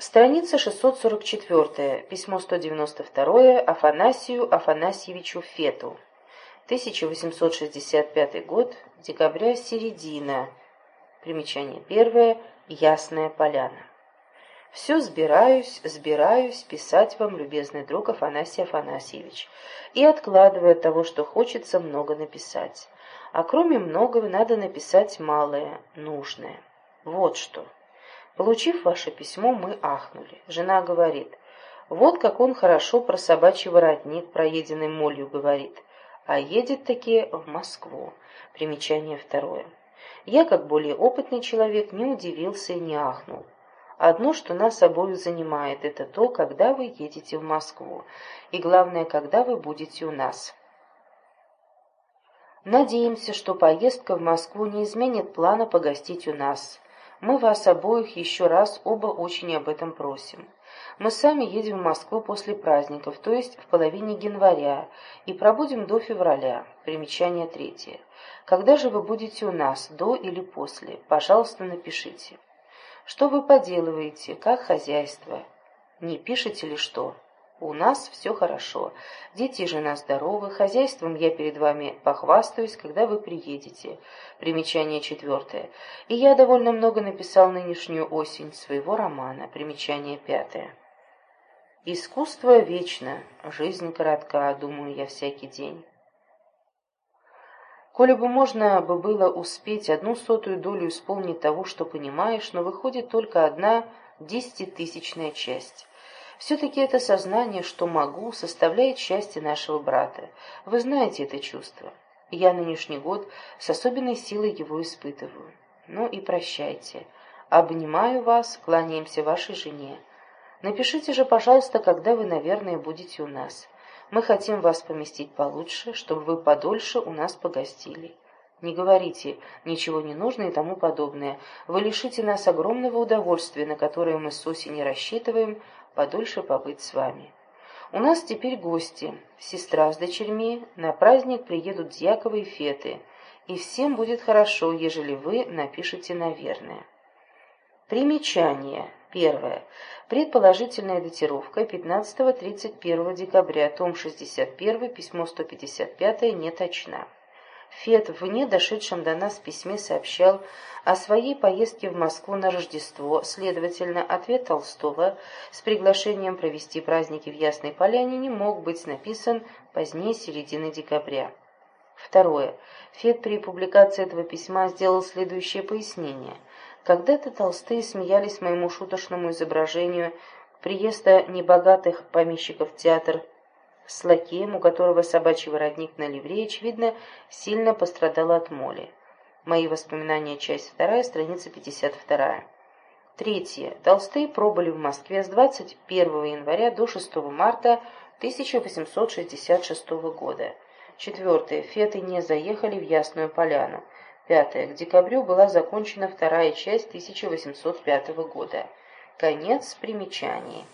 Страница 644, письмо 192 Афанасию Афанасьевичу Фету. 1865 год, декабря, середина. Примечание первое. Ясная поляна. Все сбираюсь, сбираюсь писать вам, любезный друг Афанасий Афанасьевич, и откладываю от того, что хочется много написать. А кроме многого надо написать малое, нужное. Вот что. Получив ваше письмо, мы ахнули. Жена говорит, вот как он хорошо про собачий воротник, проеденный молью, говорит. А едет таки в Москву. Примечание второе. Я, как более опытный человек, не удивился и не ахнул. Одно, что нас обоих занимает, это то, когда вы едете в Москву. И главное, когда вы будете у нас. Надеемся, что поездка в Москву не изменит плана погостить у нас. Мы вас обоих еще раз оба очень об этом просим. Мы сами едем в Москву после праздников, то есть в половине января, и пробудем до февраля. Примечание третье. Когда же вы будете у нас, до или после? Пожалуйста, напишите. Что вы поделываете, как хозяйство? Не пишете ли что? У нас все хорошо. Дети и жена здоровы. Хозяйством я перед вами похвастаюсь, когда вы приедете. Примечание четвертое. И я довольно много написал нынешнюю осень своего романа. Примечание пятое. Искусство вечно, жизнь коротка, думаю я всякий день. Коли бы можно бы было успеть одну сотую долю исполнить того, что понимаешь, но выходит только одна десятитысячная часть. Все-таки это сознание, что могу, составляет счастье нашего брата. Вы знаете это чувство. Я нынешний год с особенной силой его испытываю. Ну и прощайте. Обнимаю вас, кланяемся вашей жене. Напишите же, пожалуйста, когда вы, наверное, будете у нас. Мы хотим вас поместить получше, чтобы вы подольше у нас погостили. Не говорите, ничего не нужно и тому подобное. Вы лишите нас огромного удовольствия, на которое мы с осени рассчитываем, подольше побыть с вами. У нас теперь гости, сестра с дочерьми, на праздник приедут Дьяковы и Феты, и всем будет хорошо, ежели вы напишете «наверное». Примечание. Первое. Предположительная датировка 15-31 декабря, том 61, письмо 155, не точна. Фет в не дошедшем до нас письме сообщал о своей поездке в Москву на Рождество, следовательно, ответ Толстого с приглашением провести праздники в Ясной Поляне не мог быть написан позднее середины декабря. Второе. Фет при публикации этого письма сделал следующее пояснение. Когда-то толстые смеялись моему шуточному изображению приезда небогатых помещиков в театр с лакеем, у которого собачий воротник на ливре, очевидно, сильно пострадал от моли. Мои воспоминания, часть вторая, страница 52. Третье. Толстые пробыли в Москве с 21 января до 6 марта 1866 года. Четвертое. Феты не заехали в Ясную Поляну. Пятое. К декабрю была закончена вторая часть 1805 года. Конец примечаний.